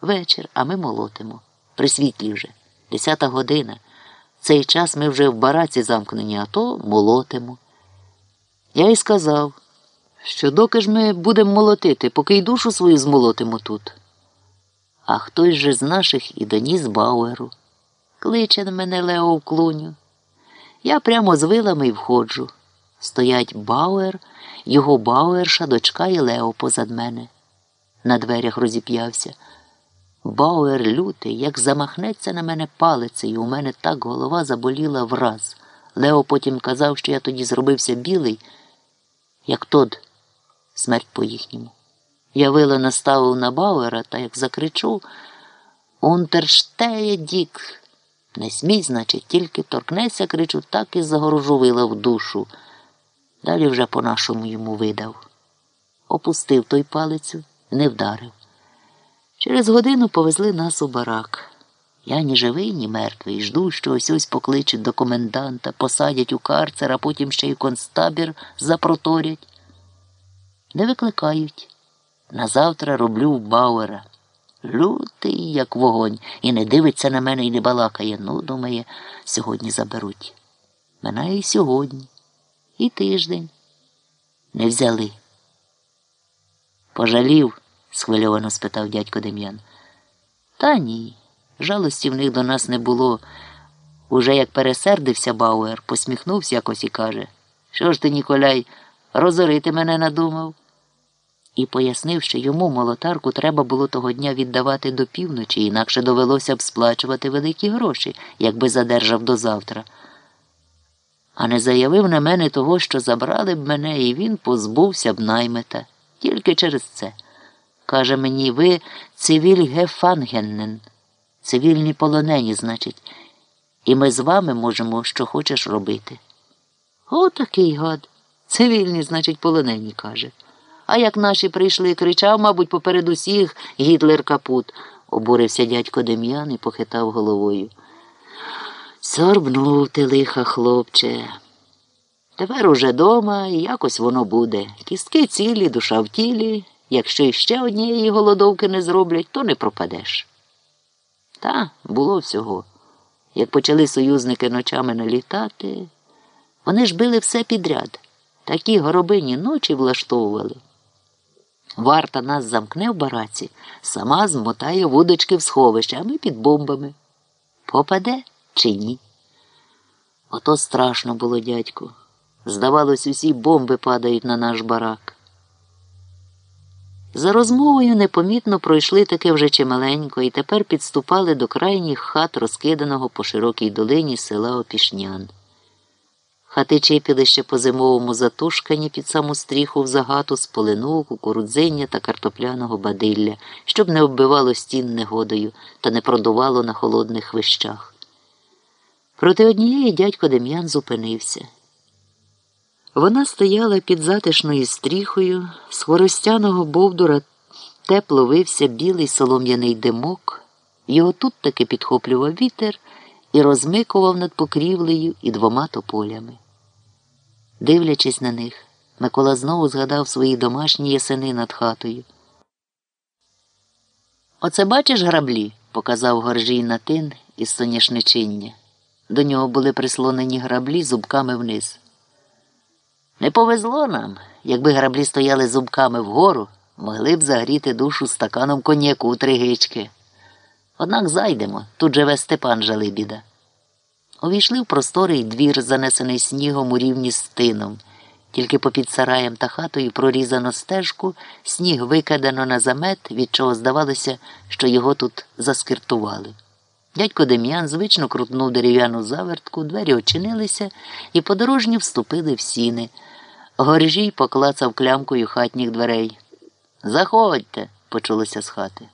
Вечір, а ми молотимо. При світлі вже. Десята година. Цей час ми вже в бараці замкнені, а то молотимо. Я й сказав, що доки ж ми будемо молотити, поки й душу свою змолотимо тут. А хтось же з наших і доніс Бауеру. Кличе на мене Лео в клуню. Я прямо з вилами й входжу. Стоять Бауер, його Бауерша, дочка і Лео позад мене. На дверях розіп'явся. Бауер лютий, як замахнеться на мене палицею, у мене так голова заболіла враз. Лео потім казав, що я тоді зробився білий, як тод, смерть по їхньому. Я вила наставив на Бауера та як закричу Унтерштеє Дік. Не смій, значить, тільки торкнеться, кричу, так і загорожу вила в душу. Далі вже по-нашому йому видав. Опустив той палицю, не вдарив. Через годину повезли нас у барак. Я ні живий, ні мертвий. Жду, що ось ось покличуть до коменданта, посадять у карцер, а потім ще й концтабір запроторять. Не викликають. Назавтра роблю в Бауера. Лютий, як вогонь, і не дивиться на мене і не балакає. Ну, думає, сьогодні заберуть. Минає і сьогодні, і тиждень. Не взяли. Пожалів? Схвильовано спитав дядько Дем'ян. Та ні. Жалості в них до нас не було. Уже як пересердився Бауер, посміхнувся якось і каже Що ж ти, Ніколяй, розорити мене надумав? І пояснив, що йому молотарку треба було того дня віддавати до півночі, інакше довелося б сплачувати великі гроші, якби задержав до завтра. А не заявив на мене того, що забрали б мене, і він позбувся б наймета. Тільки через це. Каже мені, ви Zivilgefangenen, цивільні полонені, значить, і ми з вами можемо, що хочеш робити. О, такий гад. Цивільні, значить, полонені, каже. А як наші прийшли, кричав, мабуть, поперед усіх Гітлер капут, обурився дядько Дем'ян і похитав головою. Сорбнув ти лиха, хлопче. Тепер уже дома і якось воно буде. Кістки цілі, душа в тілі. Якщо іще однієї голодовки не зроблять, то не пропадеш. Та було всього. Як почали союзники ночами налітати, вони ж били все підряд. Такі горобині ночі влаштовували. Варта нас замкне в бараці, сама змотає вудочки в сховище, а ми під бомбами. Попаде чи ні? Ото страшно було, дядьку. Здавалось, усі бомби падають на наш барак. За розмовою непомітно пройшли таке вже чималенько і тепер підступали до крайніх хат, розкиданого по широкій долині села Опішнян. Хати чипіли ще по зимовому затушкані під саму стріху в загату з полину, кукурудзиння та картопляного бадилля, щоб не оббивало стін негодою та не продувало на холодних вищах. Проти однієї дядько Дем'ян зупинився. Вона стояла під затишною стріхою, з хворостяного бовдура тепло вився білий солом'яний димок, його тут таки підхоплював вітер і розмикував над покрівлею і двома тополями. Дивлячись на них, Микола знову згадав свої домашні ясени над хатою. Оце бачиш граблі? показав горжій на тин із соняшничиння. До нього були прислонені граблі зубками вниз. Не повезло нам, якби граблі стояли зубками вгору, могли б загріти душу стаканом коньяку три гички. Однак зайдемо, тут живе Степан Жалибіда. Увійшли в просторий двір, занесений снігом у рівні з тином. Тільки попід сараєм та хатою прорізано стежку, сніг викидано на замет, від чого здавалося, що його тут заскиртували. Дядько Дем'ян звично крутнув дерев'яну завертку, двері очинилися, і подорожні вступили в сіни. Горжій поклацав клямкою хатніх дверей. Заходьте, почулося з хати.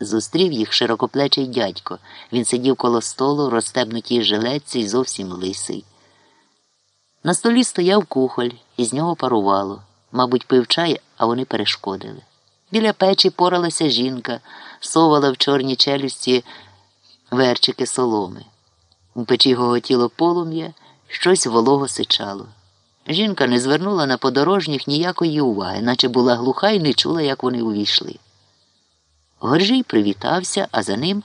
Зустрів їх широкоплечий дядько. Він сидів коло столу, розстебнутій жилетці й зовсім лисий. На столі стояв кухоль, і з нього парувало. Мабуть, пив чай, а вони перешкодили. Біля печі поралася жінка, совала в чорній челюсті верчики соломи. У печі гоготіло полум'я, щось волого сичало. Жінка не звернула на подорожніх ніякої уваги, наче була глуха і не чула, як вони увійшли. Горжій привітався, а за ним